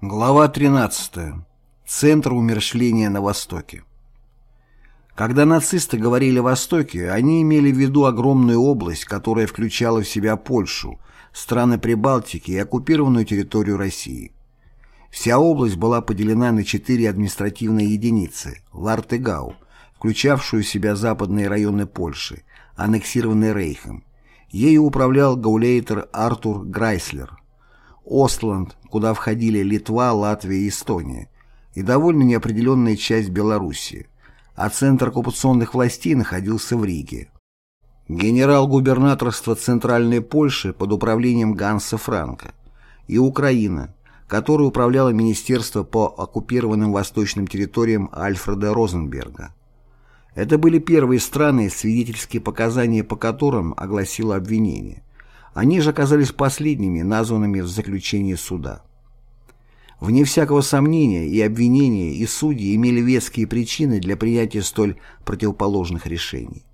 Глава 13. Центр умерщвления на Востоке. Когда нацисты говорили «Востоке», они имели в виду огромную область, которая включала в себя Польшу, страны Прибалтики и оккупированную территорию России. Вся область была поделена на четыре административные единицы – Лартегау, включавшую в себя западные районы Польши, аннексированные Рейхом. Ею управлял гаулейтер Артур Грайслер. Остланд, куда входили Литва, Латвия и Эстония, и довольно неопределенная часть Белоруссии, а центр оккупационных властей находился в Риге. Генерал-губернаторство Центральной Польши под управлением Ганса Франка и Украина, которой управляло Министерство по оккупированным восточным территориям Альфреда Розенберга. Это были первые страны, свидетельские показания по которым огласило обвинение. Они же оказались последними, названными в заключении суда. Вне всякого сомнения и обвинения, и судьи имели веские причины для принятия столь противоположных решений.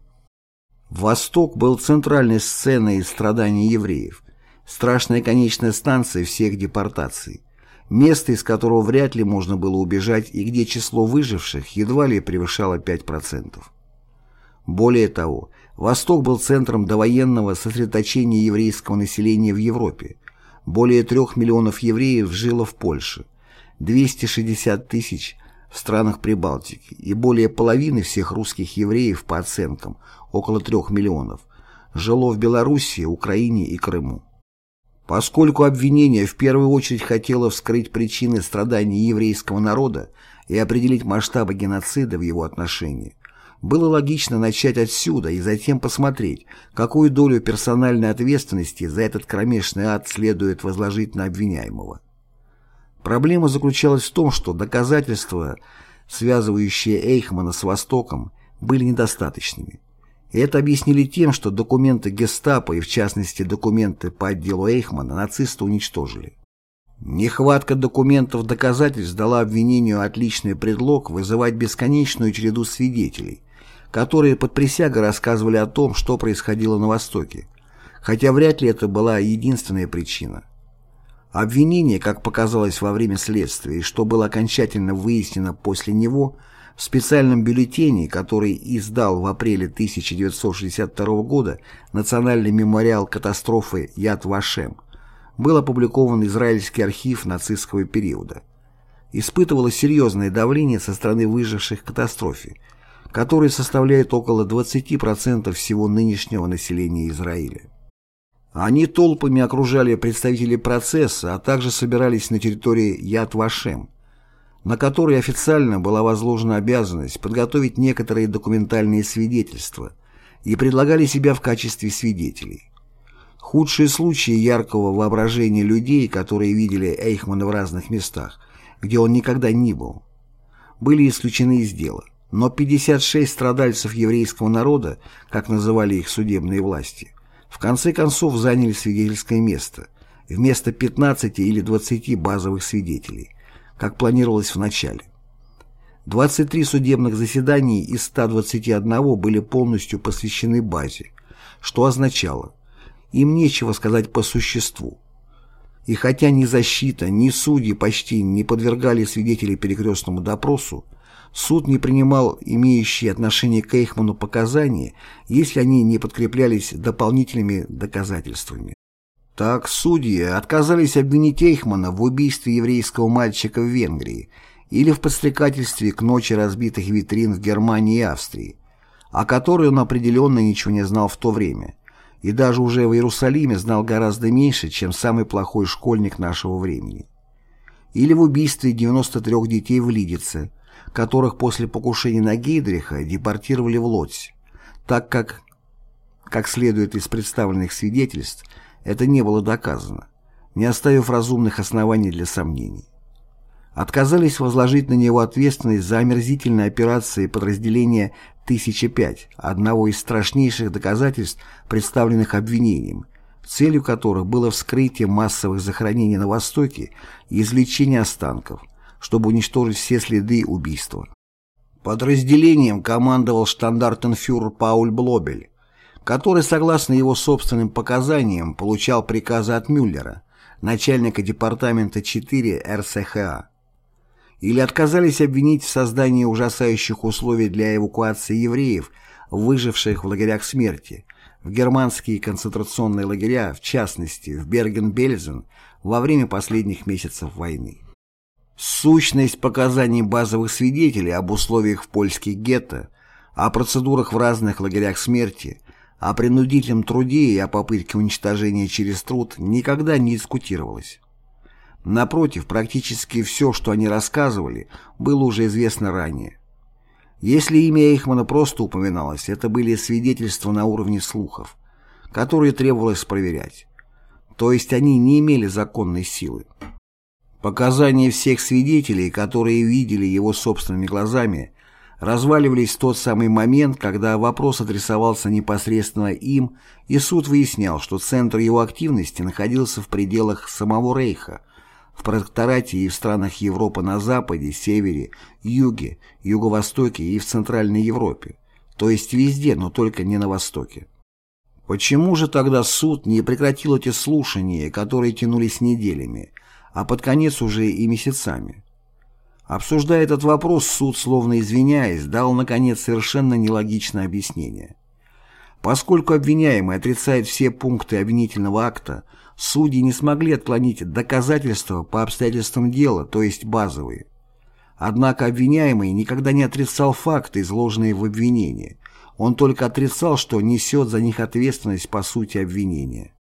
Восток был центральной сценой страданий евреев, страшная конечная станция всех депортаций, место, из которого вряд ли можно было убежать и где число выживших едва ли превышало 5%. Более того, Восток был центром довоенного сосредоточения еврейского населения в Европе. Более трех миллионов евреев жило в Польше, 260 тысяч в странах Прибалтики и более половины всех русских евреев, по оценкам, около трех миллионов, жило в Белоруссии, Украине и Крыму. Поскольку обвинение в первую очередь хотело вскрыть причины страданий еврейского народа и определить масштабы геноцида в его отношении, было логично начать отсюда и затем посмотреть, какую долю персональной ответственности за этот кромешный ад следует возложить на обвиняемого. Проблема заключалась в том, что доказательства, связывающие Эйхмана с Востоком, были недостаточными. И это объяснили тем, что документы гестапо и в частности документы по отделу Эйхмана нацисты уничтожили. Нехватка документов доказательств дала обвинению отличный предлог вызывать бесконечную череду свидетелей, которые под присягой рассказывали о том, что происходило на Востоке, хотя вряд ли это была единственная причина. Обвинение, как показалось во время следствия, и что было окончательно выяснено после него, в специальном бюллетене, который издал в апреле 1962 года Национальный мемориал катастрофы Яд Вашем, был опубликован израильский архив нацистского периода. Испытывало серьезное давление со стороны выживших в катастрофе, который составляет около 20% всего нынешнего населения Израиля. Они толпами окружали представителей процесса, а также собирались на территории Яд-Вашем, на которой официально была возложена обязанность подготовить некоторые документальные свидетельства и предлагали себя в качестве свидетелей. Худшие случаи яркого воображения людей, которые видели Эйхмана в разных местах, где он никогда не был, были исключены из дела. Но 56 страдальцев еврейского народа, как называли их судебные власти, в конце концов заняли свидетельское место, вместо 15 или 20 базовых свидетелей, как планировалось в начале. 23 судебных заседания из 121 были полностью посвящены базе, что означало, им нечего сказать по существу. И хотя ни защита, ни судьи почти не подвергали свидетелей перекрестному допросу, Суд не принимал имеющие отношение к Эйхману показания, если они не подкреплялись дополнительными доказательствами. Так, судьи отказались обвинить Эйхмана в убийстве еврейского мальчика в Венгрии или в подстрекательстве к ночи разбитых витрин в Германии и Австрии, о которой он определенно ничего не знал в то время, и даже уже в Иерусалиме знал гораздо меньше, чем самый плохой школьник нашего времени. Или в убийстве 93 детей в Лидице – которых после покушения на Гейдриха депортировали в Лодзь, так как, как следует из представленных свидетельств, это не было доказано, не оставив разумных оснований для сомнений. Отказались возложить на него ответственность за омерзительные операции подразделения 1005, одного из страшнейших доказательств, представленных обвинением, целью которых было вскрытие массовых захоронений на Востоке и извлечение останков – чтобы уничтожить все следы убийства. Подразделением командовал штандартенфюрер Пауль Блобель, который, согласно его собственным показаниям, получал приказы от Мюллера, начальника департамента 4 РСХА. Или отказались обвинить в создании ужасающих условий для эвакуации евреев, выживших в лагерях смерти, в германские концентрационные лагеря, в частности, в Берген-Бельзен, во время последних месяцев войны. Сущность показаний базовых свидетелей об условиях в польских гетто, о процедурах в разных лагерях смерти, о принудительном труде и о попытке уничтожения через труд никогда не дискутировалось. Напротив, практически все, что они рассказывали, было уже известно ранее. Если имя Эйхмана просто упоминалось, это были свидетельства на уровне слухов, которые требовалось проверять. То есть они не имели законной силы. Показания всех свидетелей, которые видели его собственными глазами, разваливались в тот самый момент, когда вопрос адресовался непосредственно им, и суд выяснял, что центр его активности находился в пределах самого Рейха, в протекторате и в странах Европы на Западе, Севере, Юге, Юго-Востоке и в Центральной Европе, то есть везде, но только не на Востоке. Почему же тогда суд не прекратил эти слушания, которые тянулись неделями, а под конец уже и месяцами. Обсуждая этот вопрос, суд, словно извиняясь, дал, наконец, совершенно нелогичное объяснение. Поскольку обвиняемый отрицает все пункты обвинительного акта, судьи не смогли отклонить доказательства по обстоятельствам дела, то есть базовые. Однако обвиняемый никогда не отрицал факты, изложенные в обвинении. Он только отрицал, что несет за них ответственность по сути обвинения.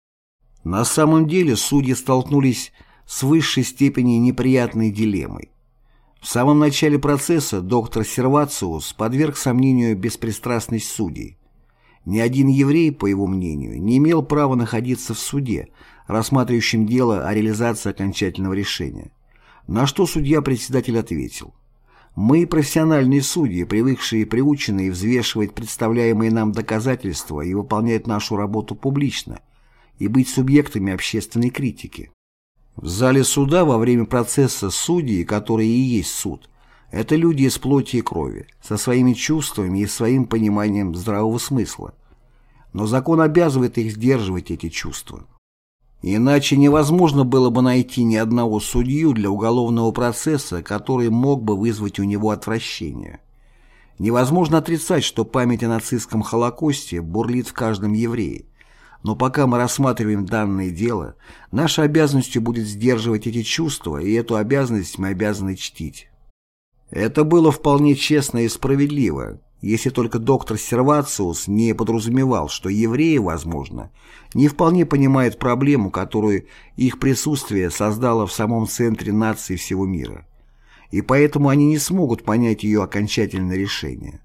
На самом деле судьи столкнулись с высшей степени неприятной дилеммой. В самом начале процесса доктор Сервациус подверг сомнению беспристрастность судей. Ни один еврей, по его мнению, не имел права находиться в суде, рассматривающем дело о реализации окончательного решения. На что судья-председатель ответил. «Мы, профессиональные судьи, привыкшие и приученные взвешивать представляемые нам доказательства и выполнять нашу работу публично, и быть субъектами общественной критики. В зале суда во время процесса судьи, которые и есть суд, это люди из плоти и крови, со своими чувствами и своим пониманием здравого смысла. Но закон обязывает их сдерживать эти чувства. Иначе невозможно было бы найти ни одного судью для уголовного процесса, который мог бы вызвать у него отвращение. Невозможно отрицать, что память о нацистском Холокосте бурлит в каждом еврее, но пока мы рассматриваем данное дело, нашей обязанностью будет сдерживать эти чувства, и эту обязанность мы обязаны чтить. Это было вполне честно и справедливо, если только доктор Сервациус не подразумевал, что евреи, возможно, не вполне понимают проблему, которую их присутствие создало в самом центре нации всего мира, и поэтому они не смогут понять ее окончательное решение.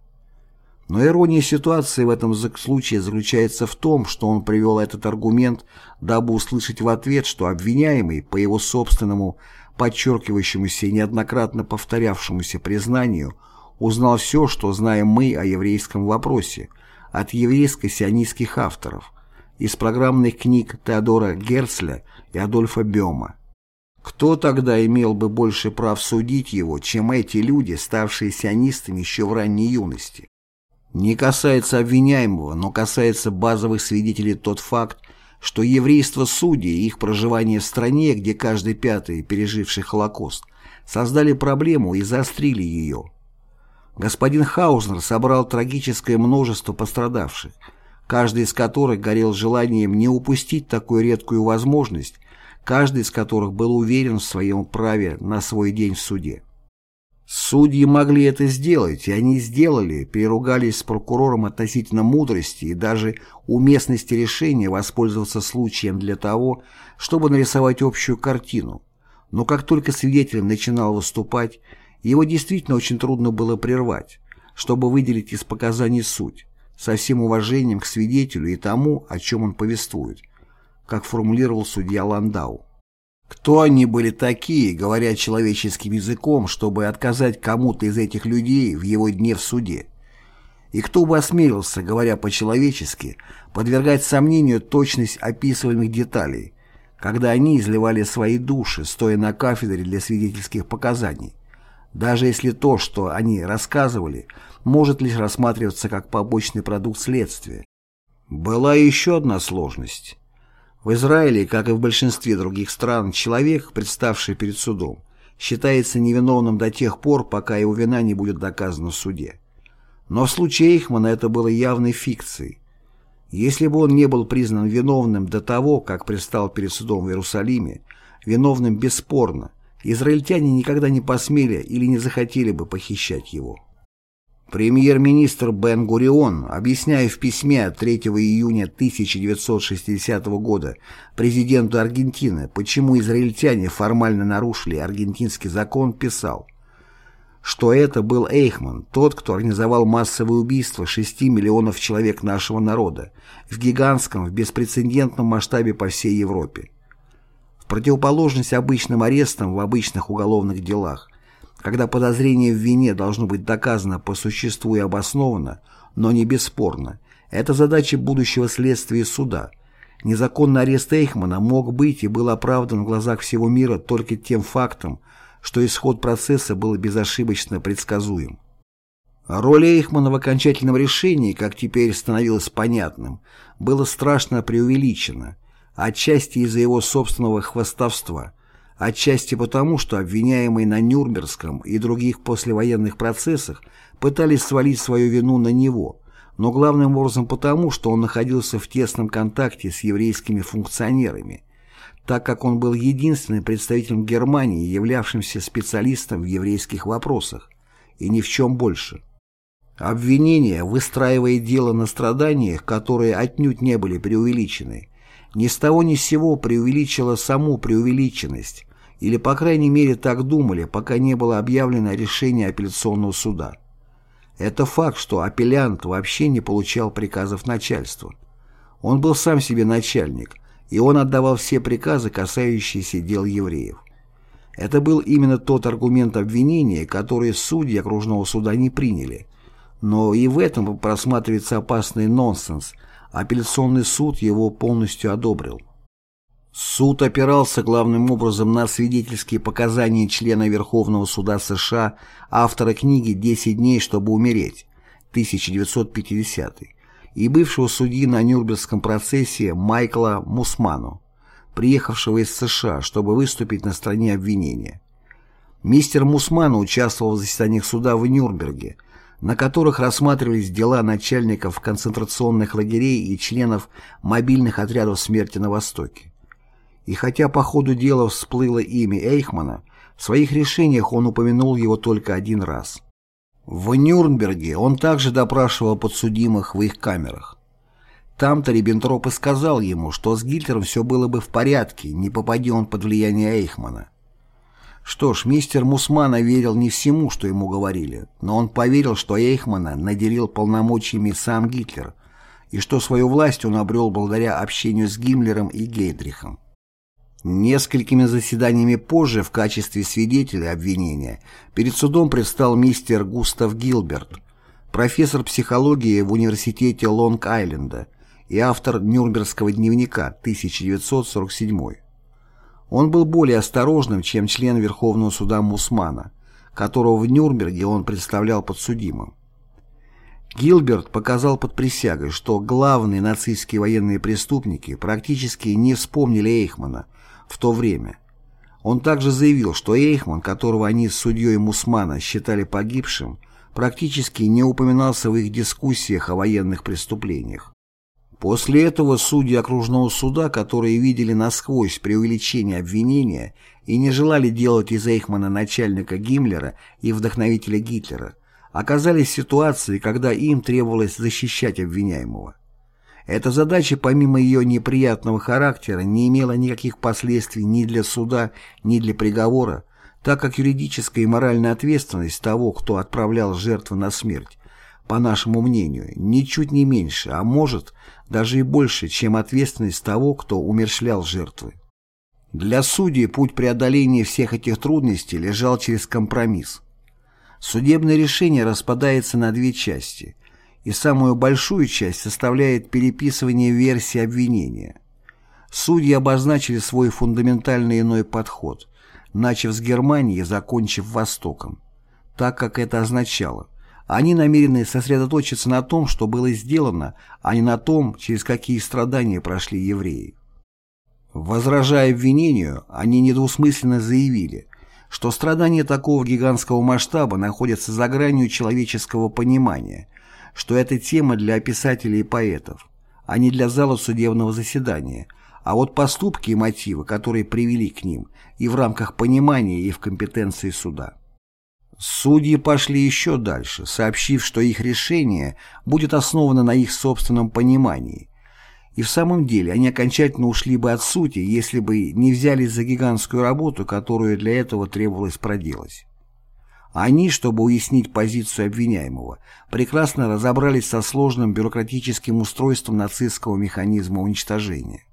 Но ирония ситуации в этом случае заключается в том, что он привел этот аргумент, дабы услышать в ответ, что обвиняемый, по его собственному, подчеркивающемуся и неоднократно повторявшемуся признанию, узнал все, что знаем мы о еврейском вопросе, от еврейско-сионистских авторов, из программных книг Теодора Герцля и Адольфа Бема. Кто тогда имел бы больше прав судить его, чем эти люди, ставшие сионистами еще в ранней юности? Не касается обвиняемого, но касается базовых свидетелей тот факт, что еврейство судей и их проживание в стране, где каждый пятый, переживший Холокост, создали проблему и заострили ее. Господин Хаузнер собрал трагическое множество пострадавших, каждый из которых горел желанием не упустить такую редкую возможность, каждый из которых был уверен в своем праве на свой день в суде. Судьи могли это сделать, и они сделали, переругались с прокурором относительно мудрости и даже уместности решения воспользоваться случаем для того, чтобы нарисовать общую картину. Но как только свидетель начинал выступать, его действительно очень трудно было прервать, чтобы выделить из показаний суть, со всем уважением к свидетелю и тому, о чем он повествует, как формулировал судья Ландау. Кто они были такие, говоря человеческим языком, чтобы отказать кому-то из этих людей в его дне в суде? И кто бы осмелился, говоря по-человечески, подвергать сомнению точность описываемых деталей, когда они изливали свои души, стоя на кафедре для свидетельских показаний, даже если то, что они рассказывали, может лишь рассматриваться как побочный продукт следствия. Была еще одна сложность. В Израиле, как и в большинстве других стран, человек, представший перед судом, считается невиновным до тех пор, пока его вина не будет доказана в суде. Но в случае Эйхмана это было явной фикцией. Если бы он не был признан виновным до того, как предстал перед судом в Иерусалиме, виновным бесспорно, израильтяне никогда не посмели или не захотели бы похищать его. Премьер-министр Бен-Гурион, объясняя в письме 3 июня 1960 года президенту Аргентины, почему израильтяне формально нарушили аргентинский закон, писал, что это был Эйхман, тот, кто организовал массовое убийство 6 миллионов человек нашего народа в гигантском, в беспрецедентном масштабе по всей Европе. В противоположность обычным арестам в обычных уголовных делах, когда подозрение в вине должно быть доказано по существу и обоснованно, но не бесспорно. Это задача будущего следствия суда. Незаконный арест Эйхмана мог быть и был оправдан в глазах всего мира только тем фактом, что исход процесса был безошибочно предсказуем. Роль Эйхмана в окончательном решении, как теперь становилось понятным, была страшно преувеличена, отчасти из-за его собственного хвастовства – Отчасти потому, что обвиняемые на Нюрнбергском и других послевоенных процессах пытались свалить свою вину на него, но главным образом потому, что он находился в тесном контакте с еврейскими функционерами, так как он был единственным представителем Германии, являвшимся специалистом в еврейских вопросах, и ни в чем больше. Обвинение, выстраивая дело на страданиях, которые отнюдь не были преувеличены, ни с того ни с сего преувеличило саму преувеличенность, или, по крайней мере, так думали, пока не было объявлено решение апелляционного суда. Это факт, что апеллянт вообще не получал приказов начальства. Он был сам себе начальник, и он отдавал все приказы, касающиеся дел евреев. Это был именно тот аргумент обвинения, который судьи окружного суда не приняли. Но и в этом просматривается опасный нонсенс. Апелляционный суд его полностью одобрил. Суд опирался главным образом на свидетельские показания члена Верховного суда США, автора книги «10 дней, чтобы умереть» 1950 и бывшего судьи на Нюрнбергском процессе Майкла Мусману, приехавшего из США, чтобы выступить на стороне обвинения. Мистер Мусман участвовал в заседаниях суда в Нюрнберге, на которых рассматривались дела начальников концентрационных лагерей и членов мобильных отрядов смерти на Востоке. И хотя по ходу дела всплыло имя Эйхмана, в своих решениях он упомянул его только один раз. В Нюрнберге он также допрашивал подсудимых в их камерах. Там-то Риббентроп и сказал ему, что с Гитлером все было бы в порядке, не попади он под влияние Эйхмана. Что ж, мистер Мусмана верил не всему, что ему говорили, но он поверил, что Эйхмана наделил полномочиями сам Гитлер, и что свою власть он обрел благодаря общению с Гиммлером и Гейдрихом. Несколькими заседаниями позже в качестве свидетеля обвинения перед судом предстал мистер Густав Гилберт, профессор психологии в университете Лонг-Айленда и автор Нюрнбергского дневника 1947. Он был более осторожным, чем член Верховного суда Мусмана, которого в Нюрнберге он представлял подсудимым. Гилберт показал под присягой, что главные нацистские военные преступники практически не вспомнили Эйхмана – в то время. Он также заявил, что Эйхман, которого они с судьей Мусмана считали погибшим, практически не упоминался в их дискуссиях о военных преступлениях. После этого судьи окружного суда, которые видели насквозь преувеличение обвинения и не желали делать из Эйхмана начальника Гиммлера и вдохновителя Гитлера, оказались в ситуации, когда им требовалось защищать обвиняемого. Эта задача, помимо ее неприятного характера, не имела никаких последствий ни для суда, ни для приговора, так как юридическая и моральная ответственность того, кто отправлял жертву на смерть, по нашему мнению, ничуть не меньше, а может, даже и больше, чем ответственность того, кто умерщвлял жертвы. Для судей путь преодоления всех этих трудностей лежал через компромисс. Судебное решение распадается на две части – и самую большую часть составляет переписывание версии обвинения. Судьи обозначили свой фундаментальный иной подход, начав с Германии закончив Востоком. Так как это означало, они намерены сосредоточиться на том, что было сделано, а не на том, через какие страдания прошли евреи. Возражая обвинению, они недвусмысленно заявили, что страдания такого гигантского масштаба находятся за гранью человеческого понимания, что это тема для писателей и поэтов, а не для зала судебного заседания, а вот поступки и мотивы, которые привели к ним, и в рамках понимания, и в компетенции суда. Судьи пошли еще дальше, сообщив, что их решение будет основано на их собственном понимании. И в самом деле они окончательно ушли бы от сути, если бы не взялись за гигантскую работу, которую для этого требовалось проделать. Они, чтобы уяснить позицию обвиняемого, прекрасно разобрались со сложным бюрократическим устройством нацистского механизма уничтожения.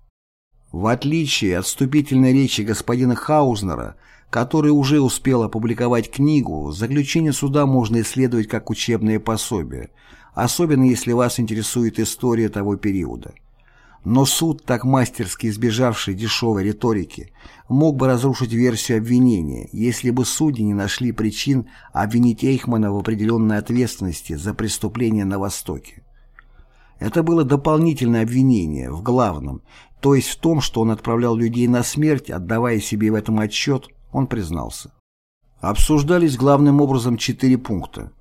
В отличие от вступительной речи господина Хаузнера, который уже успел опубликовать книгу, заключение суда можно исследовать как учебное пособие, особенно если вас интересует история того периода. Но суд, так мастерски избежавший дешевой риторики, мог бы разрушить версию обвинения, если бы судьи не нашли причин обвинить Эйхмана в определенной ответственности за преступление на Востоке. Это было дополнительное обвинение в главном, то есть в том, что он отправлял людей на смерть, отдавая себе в этом отчет, он признался. Обсуждались главным образом четыре пункта.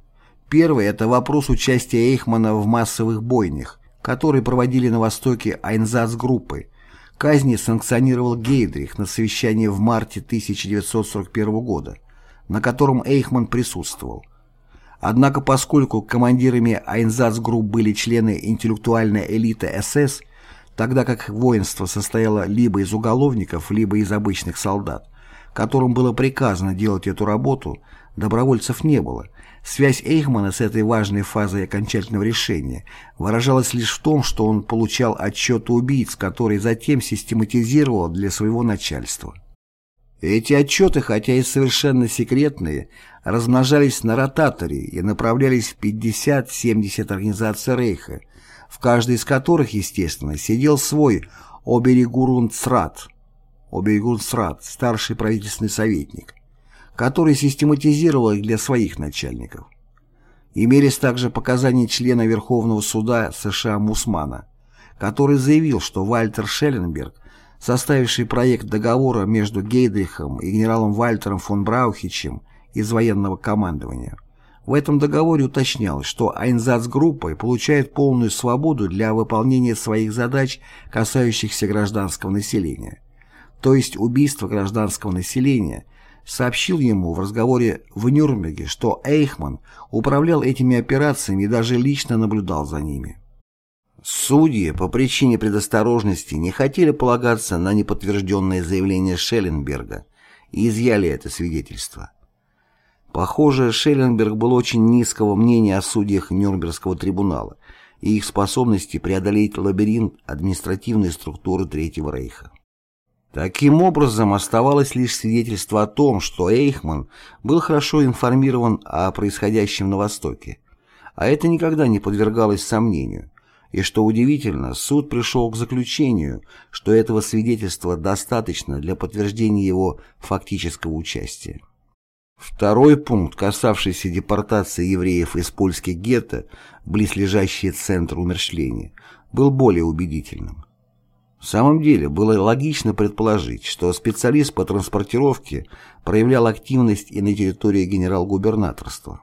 Первый – это вопрос участия Эйхмана в массовых бойнях, которые проводили на Востоке Айнзац-группы. Казни санкционировал Гейдрих на совещании в марте 1941 года, на котором Эйхман присутствовал. Однако поскольку командирами Айнзац-групп были члены интеллектуальной элиты СС, тогда как воинство состояло либо из уголовников, либо из обычных солдат, которым было приказано делать эту работу, добровольцев не было. Связь Эйхмана с этой важной фазой окончательного решения выражалась лишь в том, что он получал отчеты убийц, которые затем систематизировал для своего начальства. Эти отчеты, хотя и совершенно секретные, размножались на ротаторе и направлялись в 50-70 организаций Рейха, в каждой из которых, естественно, сидел свой Оберигурундсрат – Обейгунсрат, старший правительственный советник, который систематизировал их для своих начальников. Имелись также показания члена Верховного суда США Мусмана, который заявил, что Вальтер Шелленберг, составивший проект договора между Гейдрихом и генералом Вальтером фон Браухичем из военного командования, в этом договоре уточнялось, что Айнзац-группа получает полную свободу для выполнения своих задач, касающихся гражданского населения, то есть убийство гражданского населения, сообщил ему в разговоре в Нюрнберге, что Эйхман управлял этими операциями и даже лично наблюдал за ними. Судьи по причине предосторожности не хотели полагаться на неподтвержденное заявление Шелленберга и изъяли это свидетельство. Похоже, Шелленберг был очень низкого мнения о судьях Нюрнбергского трибунала и их способности преодолеть лабиринт административной структуры Третьего Рейха. Таким образом, оставалось лишь свидетельство о том, что Эйхман был хорошо информирован о происходящем на Востоке, а это никогда не подвергалось сомнению, и, что удивительно, суд пришел к заключению, что этого свидетельства достаточно для подтверждения его фактического участия. Второй пункт, касавшийся депортации евреев из польских гетто, близлежащие центру умершления, был более убедительным. В самом деле, было логично предположить, что специалист по транспортировке проявлял активность и на территории генерал-губернаторства.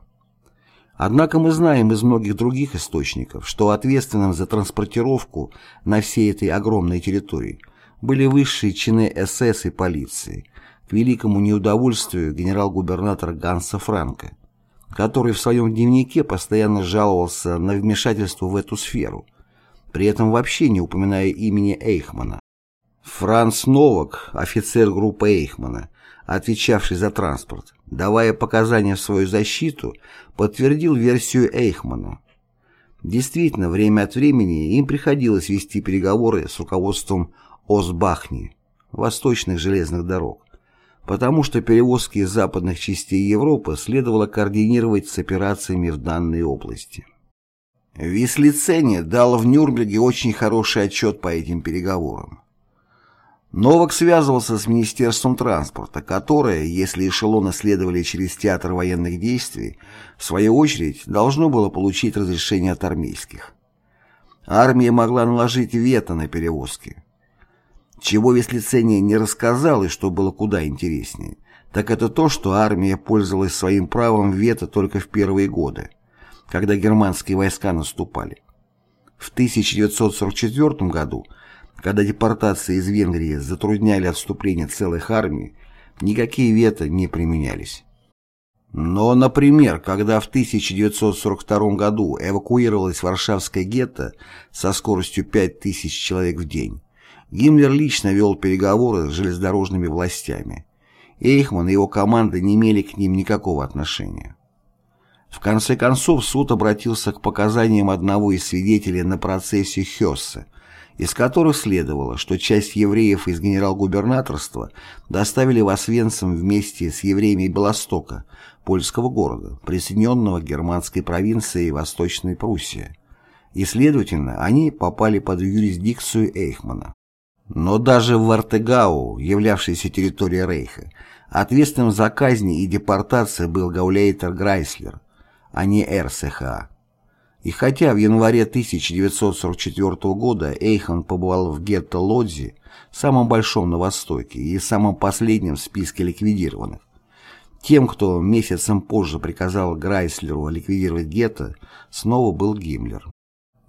Однако мы знаем из многих других источников, что ответственным за транспортировку на всей этой огромной территории были высшие чины СС и полиции, к великому неудовольствию генерал-губернатора Ганса Франка, который в своем дневнике постоянно жаловался на вмешательство в эту сферу – при этом вообще не упоминая имени Эйхмана. Франц Новак, офицер группы Эйхмана, отвечавший за транспорт, давая показания в свою защиту, подтвердил версию Эйхмана. Действительно, время от времени им приходилось вести переговоры с руководством Осбахни, восточных железных дорог, потому что перевозки из западных частей Европы следовало координировать с операциями в данной области. Вислицене дал в Нюрнберге очень хороший отчет по этим переговорам. Новак связывался с Министерством транспорта, которое, если эшелоны следовали через театр военных действий, в свою очередь должно было получить разрешение от армейских. Армия могла наложить вето на перевозки. Чего Веслицений не рассказал и что было куда интереснее, так это то, что армия пользовалась своим правом вето только в первые годы, когда германские войска наступали. В 1944 году, когда депортации из Венгрии затрудняли отступление целых армий, никакие вето не применялись. Но, например, когда в 1942 году эвакуировалась Варшавская гетто со скоростью 5000 человек в день, Гиммлер лично вел переговоры с железнодорожными властями. Эйхман и его команда не имели к ним никакого отношения. В конце концов суд обратился к показаниям одного из свидетелей на процессе Хёссе, из которых следовало, что часть евреев из генерал-губернаторства доставили в Освенцим вместе с евреями Белостока, польского города, присоединенного к германской провинции Восточной Пруссии, и, следовательно, они попали под юрисдикцию Эйхмана. Но даже в Вартегау, являвшейся территорией Рейха, ответственным за казни и депортации был Гауляйтер Грайслер, а не РСХА. И хотя в январе 1944 года Эйхан побывал в гетто Лодзи, самом большом на Востоке и самом последнем в списке ликвидированных, тем, кто месяцем позже приказал Грайслеру ликвидировать гетто, снова был Гиммлер.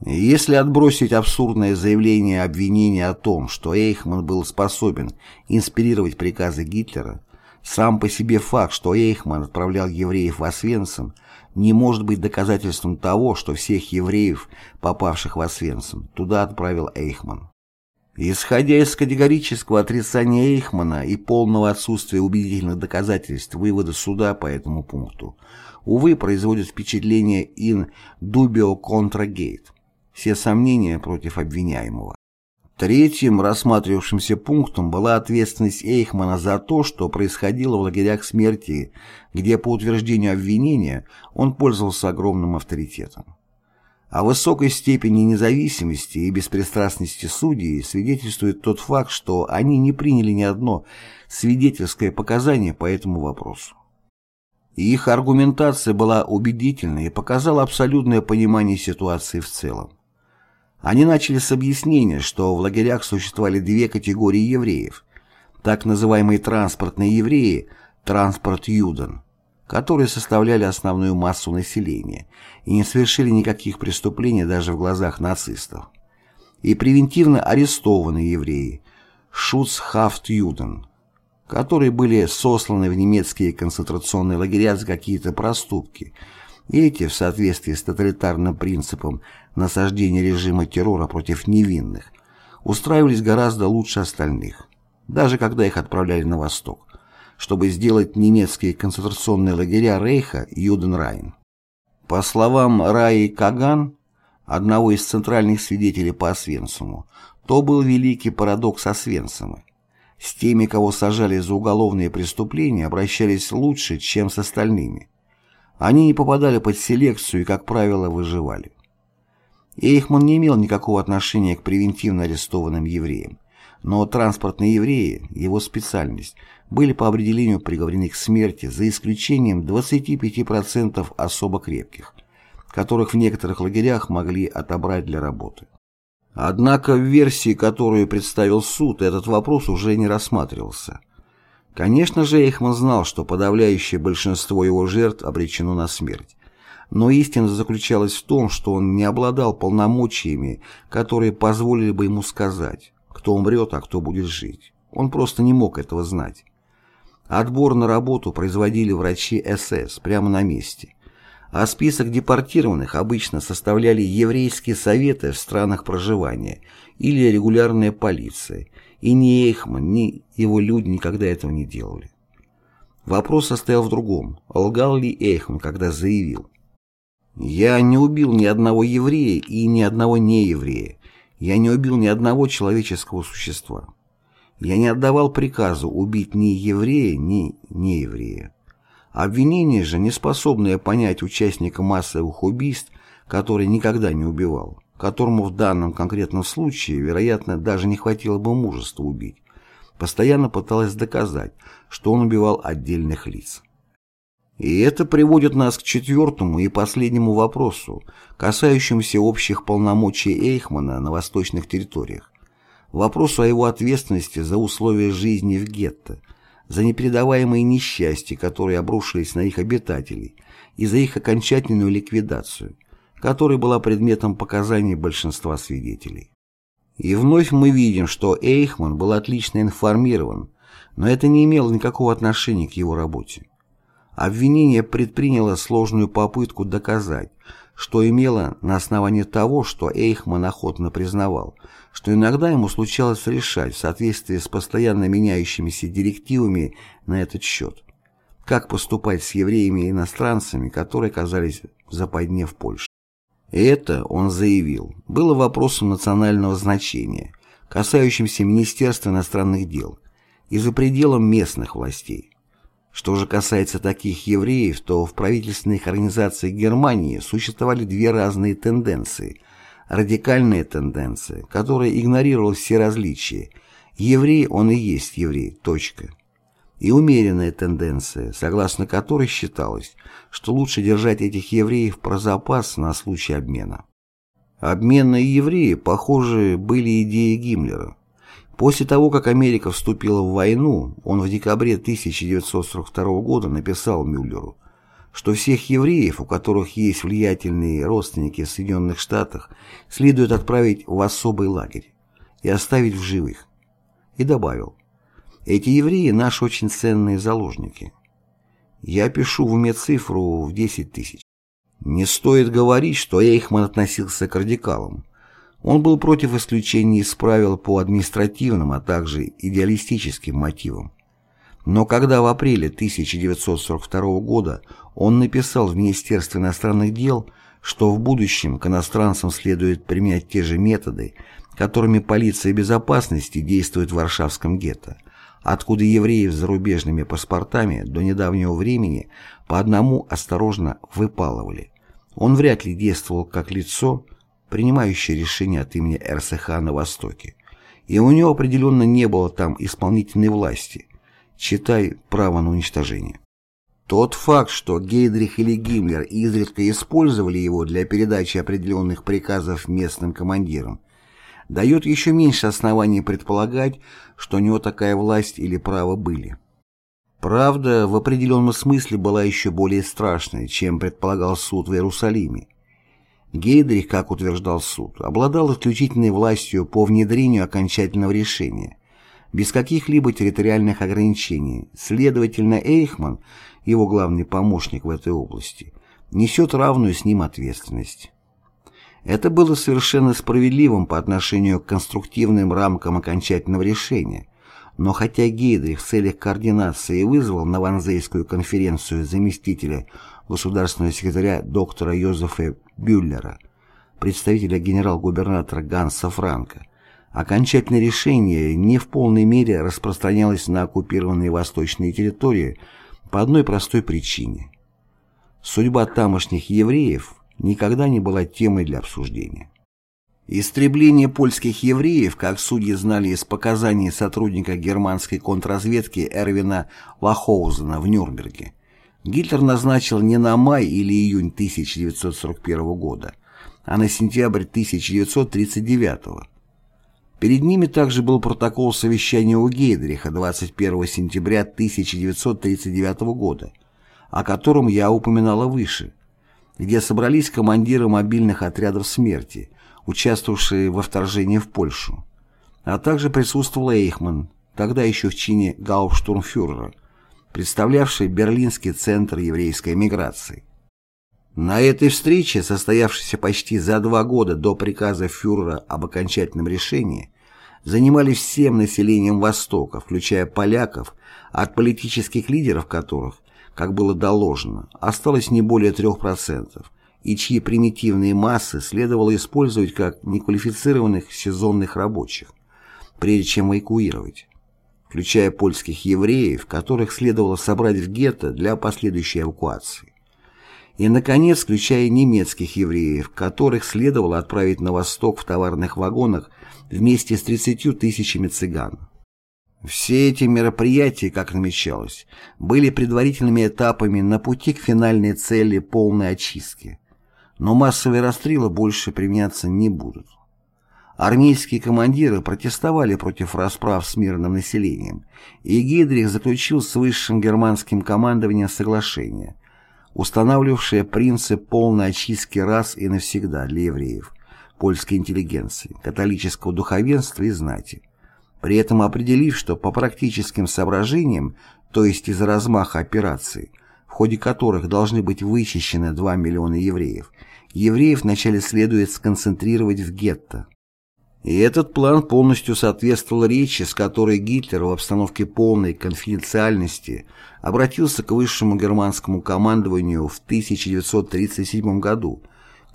Если отбросить абсурдное заявление обвинения о том, что Эйхман был способен инспирировать приказы Гитлера, сам по себе факт, что Эйхман отправлял евреев в Освенцим, не может быть доказательством того, что всех евреев, попавших в Освенцим, туда отправил Эйхман. Исходя из категорического отрицания Эйхмана и полного отсутствия убедительных доказательств вывода суда по этому пункту, увы, производит впечатление in dubio contra gate, все сомнения против обвиняемого. Третьим рассматривавшимся пунктом была ответственность Эйхмана за то, что происходило в лагерях смерти, где, по утверждению обвинения, он пользовался огромным авторитетом. О высокой степени независимости и беспристрастности судей свидетельствует тот факт, что они не приняли ни одно свидетельское показание по этому вопросу. их аргументация была убедительной и показала абсолютное понимание ситуации в целом. Они начали с объяснения, что в лагерях существовали две категории евреев, так называемые транспортные евреи, транспорт-юден, которые составляли основную массу населения и не совершили никаких преступлений даже в глазах нацистов, и превентивно арестованные евреи, шуцхафт-юден, которые были сосланы в немецкие концентрационные лагеря за какие-то проступки – эти, в соответствии с тоталитарным принципом насаждения режима террора против невинных, устраивались гораздо лучше остальных, даже когда их отправляли на восток, чтобы сделать немецкие концентрационные лагеря Рейха Юденрайн. По словам Раи Каган, одного из центральных свидетелей по Освенциму, то был великий парадокс Освенцима. С теми, кого сажали за уголовные преступления, обращались лучше, чем с остальными. Они не попадали под селекцию и, как правило, выживали. Эйхман не имел никакого отношения к превентивно арестованным евреям, но транспортные евреи, его специальность, были по определению приговорены к смерти за исключением 25% особо крепких, которых в некоторых лагерях могли отобрать для работы. Однако в версии, которую представил суд, этот вопрос уже не рассматривался – Конечно же, Эйхман знал, что подавляющее большинство его жертв обречено на смерть. Но истина заключалась в том, что он не обладал полномочиями, которые позволили бы ему сказать, кто умрет, а кто будет жить. Он просто не мог этого знать. Отбор на работу производили врачи СС прямо на месте. А список депортированных обычно составляли еврейские советы в странах проживания или регулярная полиция, и ни Эйхман, ни его люди никогда этого не делали. Вопрос состоял в другом. Лгал ли Эйхман, когда заявил «Я не убил ни одного еврея и ни одного нееврея. Я не убил ни одного человеческого существа. Я не отдавал приказу убить ни еврея, ни нееврея». Обвинение же, не способное понять участника массовых убийств, который никогда не убивал, которому в данном конкретном случае, вероятно, даже не хватило бы мужества убить, постоянно пыталась доказать, что он убивал отдельных лиц. И это приводит нас к четвертому и последнему вопросу, касающемуся общих полномочий Эйхмана на восточных территориях. вопросу о его ответственности за условия жизни в гетто, за непередаваемые несчастья, которые обрушились на их обитателей, и за их окончательную ликвидацию, которая была предметом показаний большинства свидетелей. И вновь мы видим, что Эйхман был отлично информирован, но это не имело никакого отношения к его работе. Обвинение предприняло сложную попытку доказать, что имело на основании того, что Эйхман охотно признавал, что иногда ему случалось решать в соответствии с постоянно меняющимися директивами на этот счет, как поступать с евреями и иностранцами, которые оказались в западне в Польше. Это, он заявил, было вопросом национального значения, касающимся Министерства иностранных дел и за пределом местных властей. Что же касается таких евреев, то в правительственных организациях Германии существовали две разные тенденции. Радикальная тенденция, которая игнорировала все различия. Еврей, он и есть еврей, точка. И умеренная тенденция, согласно которой считалось, что лучше держать этих евреев про запас на случай обмена. Обменные евреи, похоже, были идеей Гиммлера. После того, как Америка вступила в войну, он в декабре 1942 года написал Мюллеру, что всех евреев, у которых есть влиятельные родственники в Соединенных Штатах, следует отправить в особый лагерь и оставить в живых. И добавил, эти евреи – наши очень ценные заложники. Я пишу в уме цифру в 10 тысяч. Не стоит говорить, что Эйхман относился к радикалам. Он был против исключения из правил по административным, а также идеалистическим мотивам. Но когда в апреле 1942 года он написал в Министерство иностранных дел, что в будущем к иностранцам следует применять те же методы, которыми полиция безопасности действует в Варшавском гетто, откуда евреев с зарубежными паспортами до недавнего времени по одному осторожно выпалывали. Он вряд ли действовал как лицо, принимающий решения от имени РСХ на Востоке. И у него определенно не было там исполнительной власти, читай право на уничтожение. Тот факт, что Гейдрих или Гиммлер изредка использовали его для передачи определенных приказов местным командирам, дает еще меньше оснований предполагать, что у него такая власть или право были. Правда, в определенном смысле была еще более страшной, чем предполагал суд в Иерусалиме, Гейдрих, как утверждал суд, обладал исключительной властью по внедрению окончательного решения, без каких-либо территориальных ограничений. Следовательно, Эйхман, его главный помощник в этой области, несет равную с ним ответственность. Это было совершенно справедливым по отношению к конструктивным рамкам окончательного решения, но хотя Гейдрих в целях координации вызвал на Ванзейскую конференцию заместителя государственного секретаря доктора Йозефа Бюллера, представителя генерал-губернатора Ганса Франка, окончательное решение не в полной мере распространялось на оккупированные восточные территории по одной простой причине. Судьба тамошних евреев никогда не была темой для обсуждения. Истребление польских евреев, как судьи знали из показаний сотрудника германской контрразведки Эрвина Лахоузена в Нюрнберге, Гитлер назначил не на май или июнь 1941 года, а на сентябрь 1939 Перед ними также был протокол совещания у Гейдриха 21 сентября 1939 года, о котором я упоминала выше, где собрались командиры мобильных отрядов смерти, участвовавшие во вторжении в Польшу, а также присутствовал Эйхман, тогда еще в чине гауптштурмфюрера, представлявший Берлинский центр еврейской миграции. На этой встрече, состоявшейся почти за два года до приказа фюрера об окончательном решении, занимались всем населением Востока, включая поляков, от политических лидеров которых, как было доложено, осталось не более 3%, и чьи примитивные массы следовало использовать как неквалифицированных сезонных рабочих, прежде чем эвакуировать включая польских евреев, которых следовало собрать в гетто для последующей эвакуации. И, наконец, включая немецких евреев, которых следовало отправить на восток в товарных вагонах вместе с 30 тысячами цыган. Все эти мероприятия, как намечалось, были предварительными этапами на пути к финальной цели полной очистки. Но массовые расстрелы больше применяться не будут. Армейские командиры протестовали против расправ с мирным населением, и Гейдрих заключил с высшим германским командованием соглашение, устанавливавшее принцип полной очистки раз и навсегда для евреев, польской интеллигенции, католического духовенства и знати, при этом определив, что по практическим соображениям, то есть из-за размаха операций, в ходе которых должны быть вычищены 2 миллиона евреев, евреев вначале следует сконцентрировать в гетто, и этот план полностью соответствовал речи, с которой Гитлер в обстановке полной конфиденциальности обратился к высшему германскому командованию в 1937 году,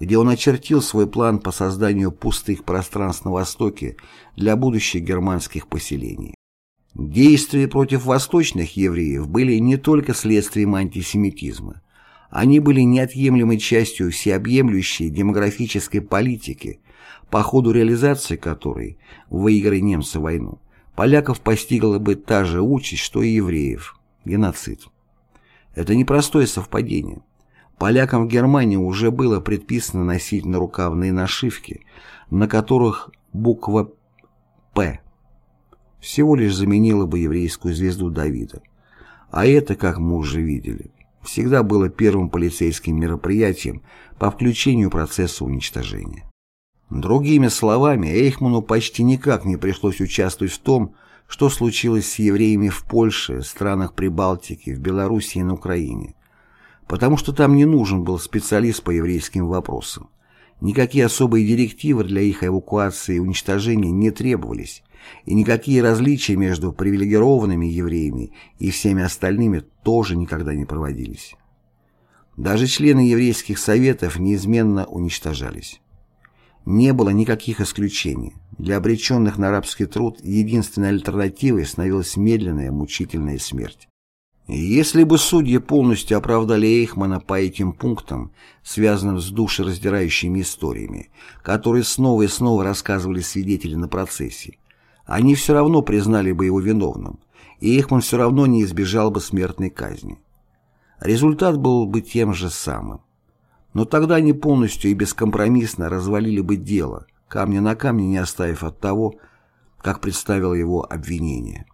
где он очертил свой план по созданию пустых пространств на Востоке для будущих германских поселений. Действия против восточных евреев были не только следствием антисемитизма, они были неотъемлемой частью всеобъемлющей демографической политики, по ходу реализации которой, выиграя немцы войну, поляков постигла бы та же участь, что и евреев – геноцид. Это непростое совпадение. Полякам в Германии уже было предписано носить нарукавные нашивки, на которых буква «П» всего лишь заменила бы еврейскую звезду Давида. А это, как мы уже видели, всегда было первым полицейским мероприятием по включению процесса уничтожения. Другими словами, Эйхману почти никак не пришлось участвовать в том, что случилось с евреями в Польше, странах Прибалтики, в Белоруссии и на Украине, потому что там не нужен был специалист по еврейским вопросам. Никакие особые директивы для их эвакуации и уничтожения не требовались, и никакие различия между привилегированными евреями и всеми остальными тоже никогда не проводились. Даже члены еврейских советов неизменно уничтожались. Не было никаких исключений. Для обреченных на арабский труд единственной альтернативой становилась медленная мучительная смерть. Если бы судьи полностью оправдали Эйхмана по этим пунктам, связанным с душераздирающими историями, которые снова и снова рассказывали свидетели на процессе, они все равно признали бы его виновным, и Эйхман все равно не избежал бы смертной казни. Результат был бы тем же самым. Но тогда они полностью и бескомпромиссно развалили бы дело, камня на камне не оставив от того, как представило его обвинение.